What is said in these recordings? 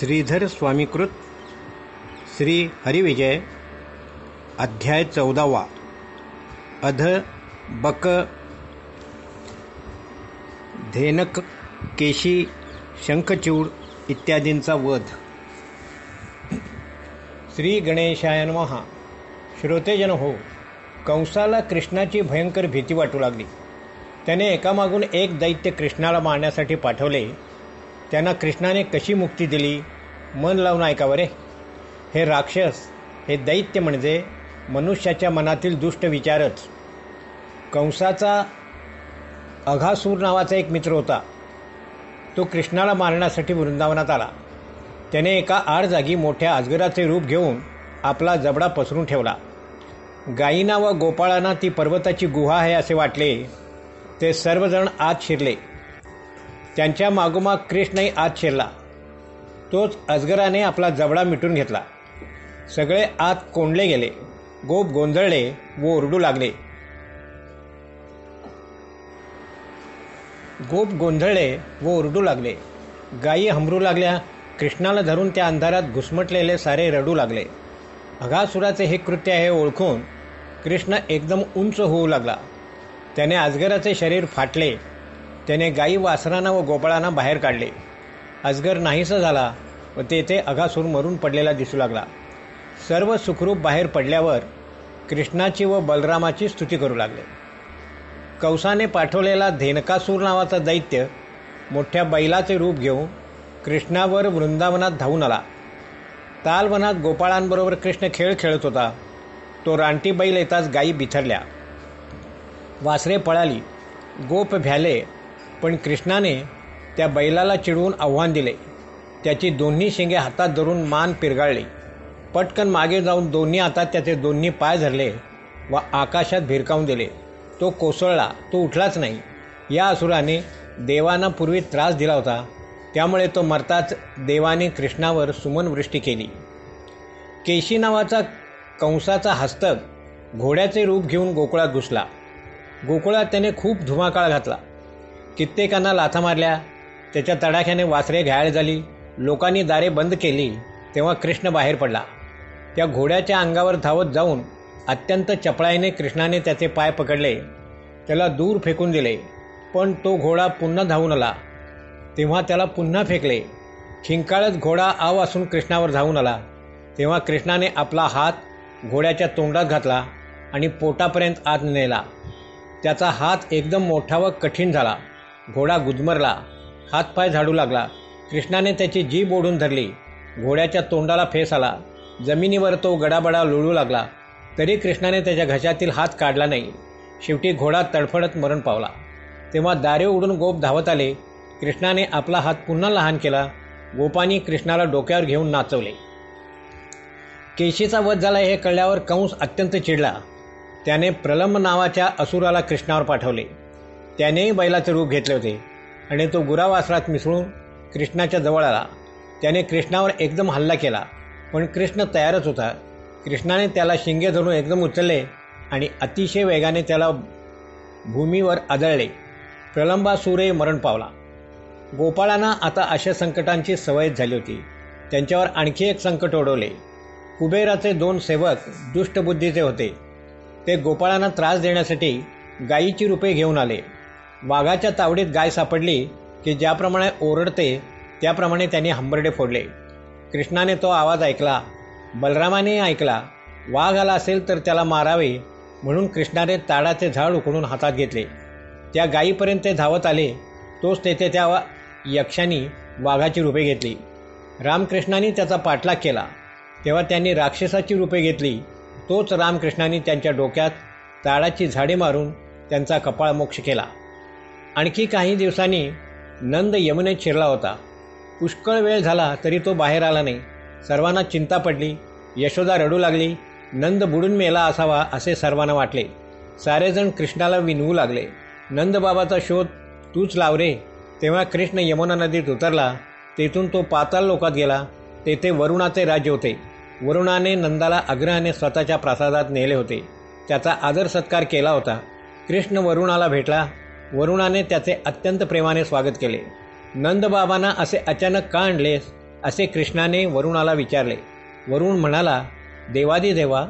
श्रीधर स्वामीकृत श्री हरिविजय अध्याय चौदावा. अध बक धेनक केशी शंखचूड इत्यादींचा वध. श्री गणेशायन महा श्रोतेजन हो कंसाला कृष्णाची भयंकर भीती वाटू लागली. त्याने एकामागून एक दैत्य कृष्णाला मारण्यासाठी पाठवले. त्यांना कृष्णाने कशी मुक्ती दिली? मन लावून ऐकावं रे हे राक्षस हे दैत्य म्हणजे मनुष्याच्या मनातील दुष्ट विचारच. कंसाचा अघासूर नावाचा एक मित्र होता. तो कृष्णाला मारण्यासाठी वृंदावनात आला. त्याने एका आड जागी मोठ्या अजगराचे रूप घेऊन आपला जबडा पसरून ठेवला. गायीना व गोपाळांना ती पर्वताची गुहा आहे असे वाटले. ते सर्वजण आत शिरले. त्यांच्या मागोमाग कृष्णही आत शिरला. तोच अजगराने आपला जबडा मिटून घेतला. सगळे आत कोंडले गेले. गोप गोंधळले व ओरडू लागले. गोप गोंधळले व ओरडू लागले. गायी हमरू लागल्या. कृष्णाला धरून त्या अंधारात घुसमटलेले सारे रडू लागले. अघासुराचे हे कृत्य आहे ओळखून कृष्ण एकदम उंच होऊ लागला. त्याने अजगराचे शरीर फाटले. त्याने गाई वासरांना व गोपाळांना बाहेर काढले. अजगर नाहीसा झाला व तेथे अघासूर मरून पडलेला दिसू लागला. सर्व सुखरूप बाहेर पडल्यावर कृष्णाची व बलरामाची स्तुती करू लागले. कौसाने पाठवलेला धेनकासूर नावाचा दैत्य मोठ्या बैलाचे रूप घेऊन कृष्णावर वृंदावनात धावून आला. तालवनात गोपाळांबरोबर कृष्ण खेळ खेळत होता. तो रानटी बैल येताच गायी बिथरल्या. वासरे पळाली. गोप भ्याले. पण कृष्णाने त्या बैलाला चिडवून आव्हान दिले. त्याची दोन्ही शिंगे हातात धरून मान पिरगाळली. पटकन मागे जाऊन दोन्ही हातात त्याचे दोन्ही पाय धरले व आकाशात भिरकावून दिले. तो कोसळला तो उठलाच नाही. या असुराने देवांना पूर्वी त्रास दिला होता. त्यामुळे तो मरताच देवाने कृष्णावर सुमनवृष्टी केली. केशी नावाचा कंसाचा हस्तक घोड्याचे रूप घेऊन गोकुळात घुसला. गोकुळात त्याने खूप धुमाकाळ घातला. कित्येकांना लाथा मारल्या. त्याच्या तडाख्याने वासरे घायल झाली. लोकांनी दारे बंद केली. तेव्हा कृष्ण बाहेर पडला. त्या घोड्याच्या अंगावर धावत जाऊन अत्यंत चपळाईने कृष्णाने त्याचे पाय पकडले. त्याला दूर फेकून दिले. पण तो घोडा पुन्हा धावून आला. तेव्हा त्याला पुन्हा फेकले. खिंकाळत घोडा आव असून कृष्णावर धावून आला. तेव्हा कृष्णाने आपला हात घोड्याच्या तोंडात घातला आणि पोटापर्यंत आत नेला. त्याचा हात एकदम मोठा व कठीण झाला. घोडा गुदमरला हातपाय झाडू लागला. कृष्णाने त्याची जीभ ओढून धरली. घोड्याच्या तोंडाला फेस आला. जमिनीवर तो गडाबडा लोळू लागला. तरी कृष्णाने त्याच्या घशातील हात काढला नाही. शेवटी घोडा तडफडत मरण पावला. तेव्हा दारे उडून गोप धावत आले. कृष्णाने आपला हात पुन्हा लहान केला. गोपानी कृष्णाला डोक्यावर घेऊन नाचवले. केशीचा वध झाला हे कळल्यावर कंस अत्यंत चिडला. त्याने प्रलंब नावाच्या असुराला कृष्णावर पाठवले. त्यानेही बैलाचे रूप घेतले होते. आणि तो गुरावासरात मिसळून कृष्णाच्या जवळ आला. त्याने कृष्णावर एकदम हल्ला केला. पण कृष्ण तयारच होता. कृष्णाने त्याला शिंगे धरून एकदम उचलले आणि अतिशय वेगाने त्याला भूमीवर आदळले. प्रलंबासूरही मरण पावला. गोपाळांना आता अशा संकटांची सवय झाली होती. त्यांच्यावर आणखी एक संकट ओढवले. कुबेराचे दोन सेवक दुष्टबुद्धीचे होते. ते गोपाळांना त्रास देण्यासाठी गायीची रूपे घेऊन आले. वाघाच्या तावडीत गाय सापडली की ज्याप्रमाणे ओरडते त्याप्रमाणे त्यांनी हंबरडे फोडले. कृष्णाने तो आवाज ऐकला. बलरामाने ऐकला. वाघ आला असेल तर त्याला मारावे म्हणून कृष्णाने ताडाचे झाड उकडून हातात घेतले. त्या गायीपर्यंत ते धावत आले. तोच तेथे त्या यक्षांनी वाघाची रूपे घेतली. रामकृष्णाने त्याचा पाठलाग केला. तेव्हा त्यांनी राक्षसाची रूपे घेतली. तोच रामकृष्णाने त्यांच्या डोक्यात ताडाची झाडे मारून त्यांचा कपाळ मोक्ष केला. आणखी काही दिवसांनी नंद यमुनेत शिरला होता. पुष्कळ वेळ झाला तरी तो बाहेर आला नाही. सर्वांना चिंता पडली. यशोदा रडू लागली. नंद बुडून मेला असावा असे सर्वांना वाटले. सारेजण कृष्णाला विनवू लागले. नंदबाबाचा शोध तूच लाव रे. तेव्हा कृष्ण यमुना नदीत उतरला. तेथून तो पाताल लोकात गेला. तेथे वरुणाचे राज्य होते. वरुणाने नंदाला आग्रहाने स्वतःच्या प्रासादात नेले होते. त्याचा आदर सत्कार केला होता. कृष्ण वरुणाला भेटला. वरुणाने त्याचे अत्यंत प्रेमाने स्वागत केले. नंदबाबांना असे अचानक का आणलेस असे कृष्णाने वरुणाला विचारले. वरुण म्हणाला देवादी देवा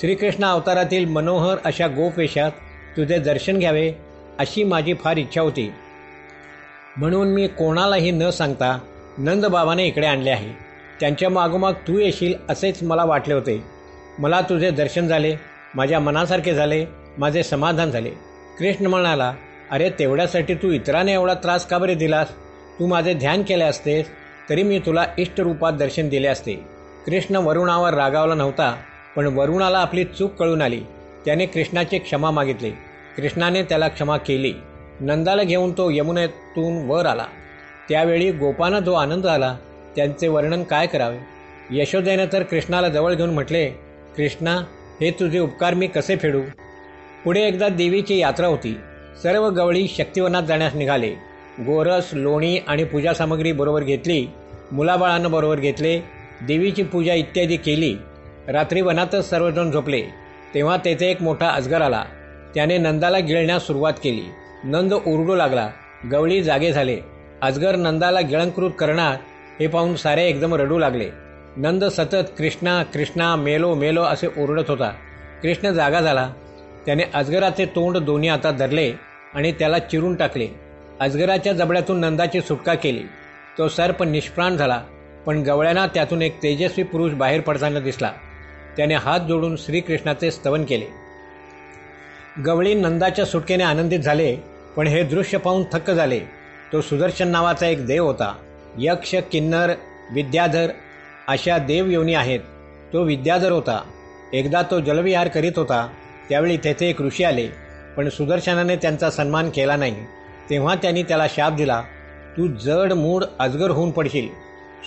श्रीकृष्ण अवतारातील मनोहर अशा गोपवेशात तुझे दर्शन घ्यावे अशी माझी फार इच्छा होती. म्हणून मी कोणालाही न सांगता नंदबाबाने इकडे आणले आहे. त्यांच्या मागोमाग तू येशील असेच मला वाटले होते. मला तुझे दर्शन झाले माझ्या मनासारखे झाले माझे समाधान झाले. कृष्ण म्हणाला अरे तेवढ्यासाठी तू इतराने एवढा त्रास का बरे दिलास? तू माझे ध्यान केले असतेस तरी मी तुला इष्टरूपात दर्शन दिले असते. कृष्ण वरुणावर रागावला नव्हता पण वरुणाला आपली चूक कळून आली. त्याने कृष्णाची क्षमा मागितली. कृष्णाने त्याला क्षमा केली. नंदाला घेऊन तो यमुनेतून वर आला. त्यावेळी गोपानं जो आनंद आला त्यांचे वर्णन काय करावे? यशोदेनं तर कृष्णाला जवळ घेऊन म्हटले कृष्णा हे तुझे उपकार मी कसे फेडू? पुढे एकदा देवीची यात्रा होती. सर्व गवळी शक्तिवनात जाण्यास निघाले. गोरस लोणी आणि पूजा सामग्री बरोबर घेतली मुलाबाळांना बरोबर घेतले देवीची पूजा इत्यादी केली. रात्री वनातच सर्वजण झोपले. तेव्हा तेथे एक मोठा अजगर आला. त्याने नंदाला गिळण्यास सुरुवात केली. नंद ओरडू लागला. गवळी जागे झाले. अजगर नंदाला गिळंकृत करणार हे पाहून सारे एकदम रडू लागले. नंद सतत कृष्णा कृष्णा मेलो मेलो असे ओरडत होता. कृष्ण जागा झाला. त्याने अजगराचे तोंड दोन्ही हातात धरले आणि त्याला चिरून टाकले. अजगराच्या जबड्यातून नंदाची सुटका केली. तो सर्प निष्प्राण झाला पण गवळ्यांना त्यातून एक तेजस्वी पुरुष बाहेर पडताना दिसला. त्याने हात जोडून श्रीकृष्णाचे स्तवन केले. गवळी नंदाच्या सुटकेने आनंदित झाले पण हे दृश्य पाहून थक्क झाले. तो सुदर्शन नावाचा एक देव होता. यक्ष किन्नर विद्याधर अशा देव योनी आहेत. तो विद्याधर होता. एकदा तो जलविहार करीत होता. त्यावेळी तेथे एक ऋषी आले पण सुदर्शनाने त्यांचा सन्मान केला नाही. तेव्हा त्यांनी त्याला शाप दिला तू जड मूड अजगर होऊन पडशील.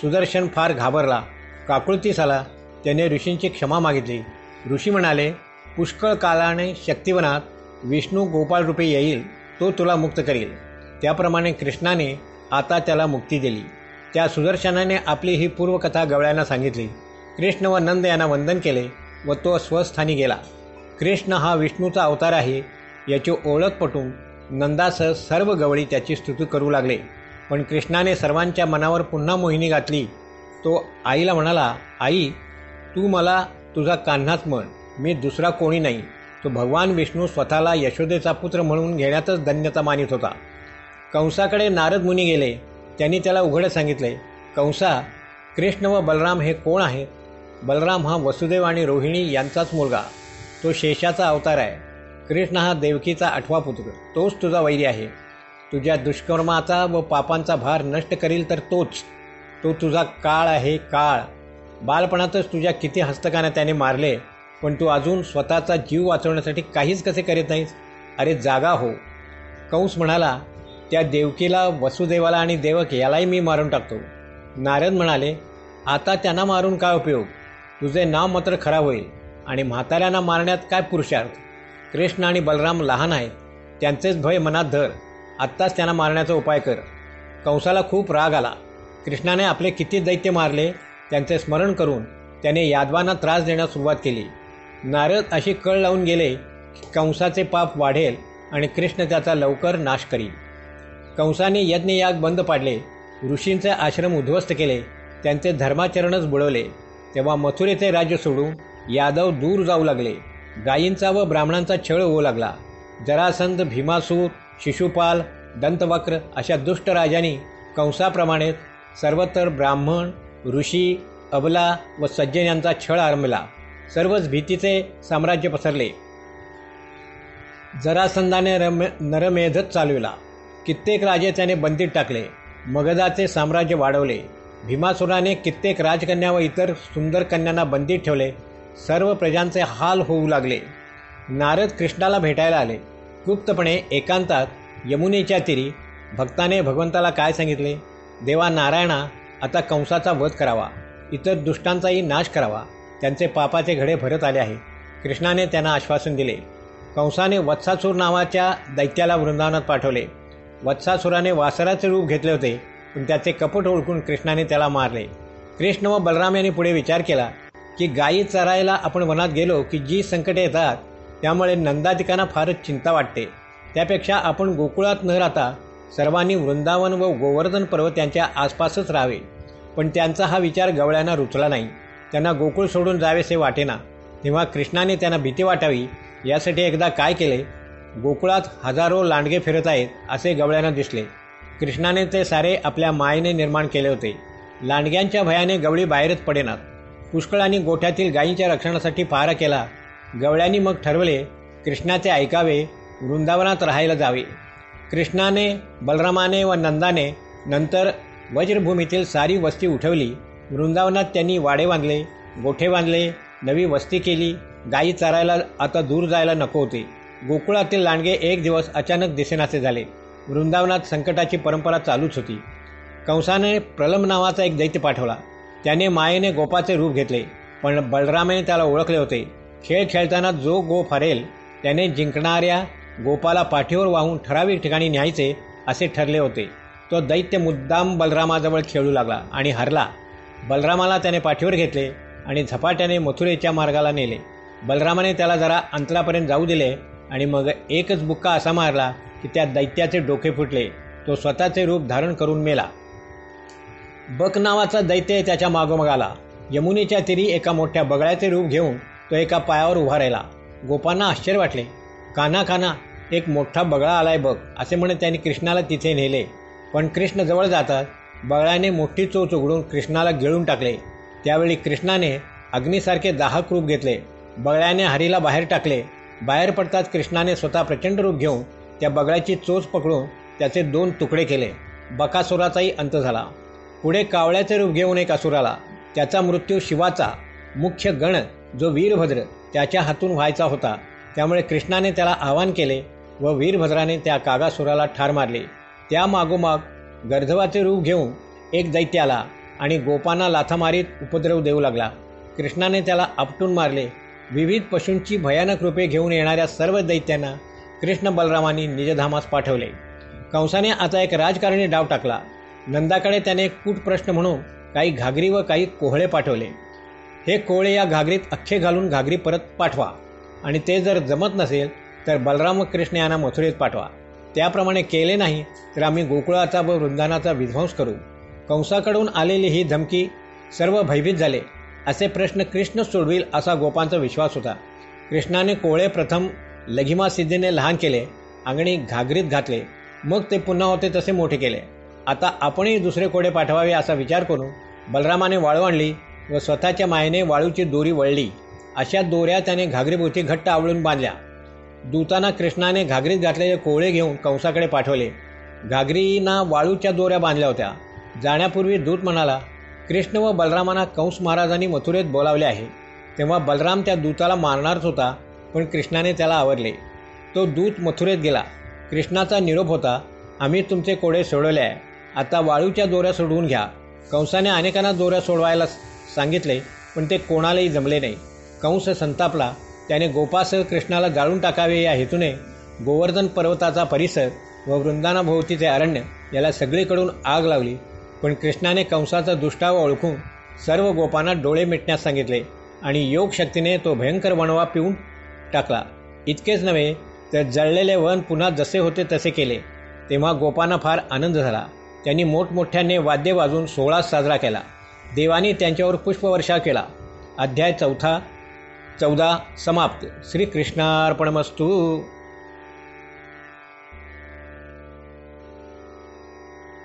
सुदर्शन फार घाबरला. काकुळतीस आला. त्याने ऋषींची क्षमा मागितली. ऋषी म्हणाले पुष्कळ कालाने शक्तिवनात विष्णू गोपाळरूपे येईल तो तुला मुक्त करील. त्याप्रमाणे कृष्णाने आता त्याला मुक्ती दिली. त्या सुदर्शनाने आपली ही पूर्वकथा गवळ्यांना सांगितली. कृष्ण व नंद यांना वंदन केले व तो स्वस्थानी गेला. कृष्ण हा विष्णूचा अवतार आहे याची ओळख पटून नंदासह सर्व गवळी त्याची स्तुती करू लागले. पण कृष्णाने सर्वांच्या मनावर पुन्हा मोहिनी घातली. तो आईला म्हणाला आई तू मला तुझा कान्हाच म्हण. मी दुसरा कोणी नाही. तो भगवान विष्णू स्वतःला यशोदेचा पुत्र म्हणून घेण्यातच धन्यता मानित होता. कंसाकडे नारद मुनी गेले. त्यांनी त्याला उघड सांगितले कंसा कृष्ण व बलराम हे कोण आहेत? बलराम हा वसुदेव आणि रोहिणी यांचाच मुलगा. तो शेषाचा अवतार आहे. कृष्ण हा देवकीचा आठवा पुत्र. तोच तुझा वैरी आहे. तुझ्या दुष्कर्माचा व पापांचा भार नष्ट करील तर तोच. तो तुझा काळ आहे काळ. बालपणातच तुझ्या किती हस्तकाने त्याने मारले पण तू अजून स्वतःचा जीव वाचवण्यासाठी काहीच कसे करीत नाहीस? अरे जागा हो. कंस म्हणाला त्या देवकीला वसुदेवाला आणि देवक यालाही मी मारून टाकतो. नारद म्हणाले आता त्यांना मारून काय उपयोग? तुझे नाव मात्र खराब होईल. आणि म्हाताऱ्यांना मारण्यात काय पुरुषार्थ? कृष्ण आणि बलराम लहान आहेत. त्यांचेच भय मनात धर. आत्ताच त्यांना मारण्याचा उपाय कर. कंसाला खूप राग आला. कृष्णाने आपले किती दैत्य मारले त्यांचे स्मरण करून त्याने यादवांना त्रास देण्यास सुरुवात केली. नारद अशी कळ लावून गेले की कंसाचे पाप वाढेल आणि कृष्ण त्याचा लवकर नाश करील. कंसाने यज्ञयाग बंद पाडले. ऋषींचे आश्रम उद्ध्वस्त केले. त्यांचे धर्माचरणच बुडवले. तेव्हा मथुरेचे राज्य सोडून यादव दूर जाऊ लागले. गायींचा व ब्राह्मणांचा छळ होऊ लागला. जरासंध भीमासूर शिशुपाल दंतवक्र अशा दुष्ट राजांनी कंसाप्रमाणे सर्वत्र ब्राह्मण ऋषी अबला व सज्जन यांचा छळ आरंभला. सर्वच भीतीचे साम्राज्य पसरले. जरासंधाने रम नरमेधच चालविला. कित्येक राजे त्याने बंदीत टाकले. मगधाचे साम्राज्य वाढवले. भीमासुराने कित्येक राजकन्या व इतर सुंदर कन्यांना बंदीत ठेवले. सर्व प्रजांचे हाल होऊ लागले. नारद कृष्णाला भेटायला आले. गुप्तपणे एकांतात यमुनेच्या तिरी भक्ताने भगवंताला काय सांगितले? देवा नारायणा आता कंसाचा वध करावा. इतर दुष्टांचाही नाश करावा. त्यांचे पापाचे घडे भरत आले आहे. कृष्णाने त्यांना आश्वासन दिले. कंसाने वत्सासूर नावाच्या दैत्याला वृंदावनात पाठवले. वत्सासुराने वासराचे रूप घेतले होते पण त्याचे कपट ओळखून कृष्णाने त्याला मारले. कृष्ण व बलराम यांनी पुढे विचार केला. की गायी चरायला आपण वनात गेलो की जी संकटे येतात त्यामुळे नंदादिकांना फारच चिंता वाटते. त्यापेक्षा आपण गोकुळात न राहता सर्वांनी वृंदावन व गोवर्धन पर्वत यांच्या आसपासच राहावे. पण त्यांचा हा विचार गवळ्यांना रुचला नाही. त्यांना गोकुळ सोडून जावेसे वाटेना. तेव्हा कृष्णाने त्यांना भीती वाटावी यासाठी एकदा काय केले? गोकुळात हजारो लांडगे फिरत आहेत असे गवळ्यांना दिसले. कृष्णाने ते सारे आपल्या मायेने निर्माण केले होते. लांडग्यांच्या भयाने गवळी बाहेरच पडेनात. पुष्कळ आणि गोठ्यातील गायींच्या रक्षणासाठी पहारा केला. गवळ्यांनी मग ठरवले कृष्णाचे ऐकावे वृंदावनात राहायला जावे. कृष्णाने बलरामाने व नंदाने नंतर वज्रभूमीतील सारी वस्ती उठवली. वृंदावनात त्यांनी वाडे बांधले गोठे बांधले नवी वस्ती केली. गायी चरायला आता दूर जायला नको होते. गोकुळातील लांडगे एक दिवस अचानक दिसेनासे झाले. वृंदावनात संकटाची परंपरा चालूच होती. कंसाने प्रलंब नावाचा एक दैत्य पाठवला. त्याने मायेने गोपाचे रूप घेतले पण बलरामाने त्याला ओळखले होते. खेळ खेळताना जो गोप हरेल त्याने जिंकणाऱ्या गोपाला पाठीवर वाहून ठराविक ठिकाणी न्यायचे असे ठरले होते. तो दैत्य मुद्दाम बलरामाजवळ खेळू लागला आणि हरला. बलरामाला त्याने पाठीवर घेतले आणि झपाट्याने मथुरेच्या मार्गाला नेले. बलरामाने त्याला जरा अंतरापर्यंत जाऊ दिले आणि मग एकच बुक्का असा मारला की त्या दैत्याचे डोके फुटले. तो स्वतःचे रूप धारण करून मेला. बक नावाचा दैत्य त्याच्या मागोमाग आला यमुनेच्या तिरी एका मोठ्या बगळ्याचे रूप घेऊन तो एका पायावर उभा राहिला. गोपांना आश्चर्य वाटले. काना काना एक मोठा बगळा आलाय बघ असे म्हणत त्यांनी कृष्णाला तिथे नेले. पण कृष्ण जवळ जातात बगळ्याने मोठी चोच उघडून कृष्णाला गिळून टाकले. त्यावेळी कृष्णाने अग्नीसारखे दाहक रूप घेतले. बगळ्याने हरीला बाहेर टाकले. बाहेर पडताच कृष्णाने स्वतः प्रचंड रूप घेऊन त्या बगळ्याची चोच पकडून त्याचे दोन तुकडे केले. बकासुराचाही अंत झाला. पुढे कावळ्याचे रूप घेऊन एक असुर आला त्याचा मृत्यू शिवाचा. मुख्य गण जो वीरभद्र त्याच्या हातून व्हायचा होता. त्यामुळे कृष्णाने त्याला आवाहन केले व वीरभद्राने त्या कागासुराला ठार मारले. त्या मागोमाग गर्धवाचे रूप घेऊन एक दैत्य आला आणि गोपांना लाथा मारीत उपद्रव देऊ लागला. कृष्णाने त्याला आपटून मारले. विविध पशूंची भयानक रूपे घेऊन येणाऱ्या सर्व दैत्यांना कृष्ण बलरामांनी निजधामास पाठवले. कंसाने आता एक राजकारणी डाव टाकला. नंदाकडे त्याने कूट प्रश्न म्हणून काही घागरी व काही कोहळे पाठवले. हे कोहळे या घागरीत अख्खे घालून घागरी परत पाठवा आणि ते जर जमत नसेल तर बलराम व कृष्ण यांना मथुरेत पाठवा. त्याप्रमाणे केले नाही तर आम्ही गोकुळाचा व वृंदानाचा विध्वंस करू. कंसाकडून आलेली ही धमकी सर्व भयभीत झाले. असे प्रश्न कृष्ण सोडविल असा गोपांचा विश्वास होता. कृष्णाने कोहळे प्रथम लघिमा सिद्धीने लहान केले अंगणी घागरीत घातले. मग ते पुन्हा होते तसे मोठे केले. आता आपणही दुसरे कोडे पाठवावे असा विचार करून बलरामाने वाळू आणली व स्वतःच्या मायेने वाळूची दोरी वळली. अशा दोऱ्या त्याने घागरीभोवती घट्ट आवळून बांधल्या. दूताना कृष्णाने घागरीत घातलेले कोवळे घेऊन कंसाकडे पाठवले. घागरीना वाळूच्या दोऱ्या बांधल्या होत्या. जाण्यापूर्वी दूत म्हणाला कृष्ण व बलरामांना कंस महाराजांनी मथुरेत बोलावले आहे. तेव्हा बलराम त्या दूताला मारणारच होता पण कृष्णाने त्याला आवरले. तो दूत मथुरेत गेला. कृष्णाचा निरोप होता आम्ही तुमचे कोडे सोडवले आहे. आता वाळूच्या दोऱ्या सोडवून घ्या. कंसाने अनेकांना दोऱ्या सोडवायला सांगितले पण ते कोणालाही जमले नाही. कंस संतापला. त्याने गोपासह कृष्णाला जाळून टाकावे या हेतूने गोवर्धन पर्वताचा परिसर व वृंदानाभोवतीचे अरण्य याला सगळीकडून आग लावली. पण कृष्णाने कंसाचा दुष्टावा ओळखून सर्व गोपांना डोळे मिटण्यास सांगितले आणि योग शक्तीने तो भयंकर वणवा पिऊन टाकला. इतकेच नव्हे तर जळलेले वन पुन्हा जसे होते तसे केले. तेव्हा गोपांना फार आनंद झाला. त्यांनी मोठमोठ्याने वाद्य वाजून सोहळा साजरा केला. देवानी त्यांच्यावर पुष्पवर्षा केला. अध्याय चौथा चौदा समाप्त. श्रीकृष्णार्पणमस्तू.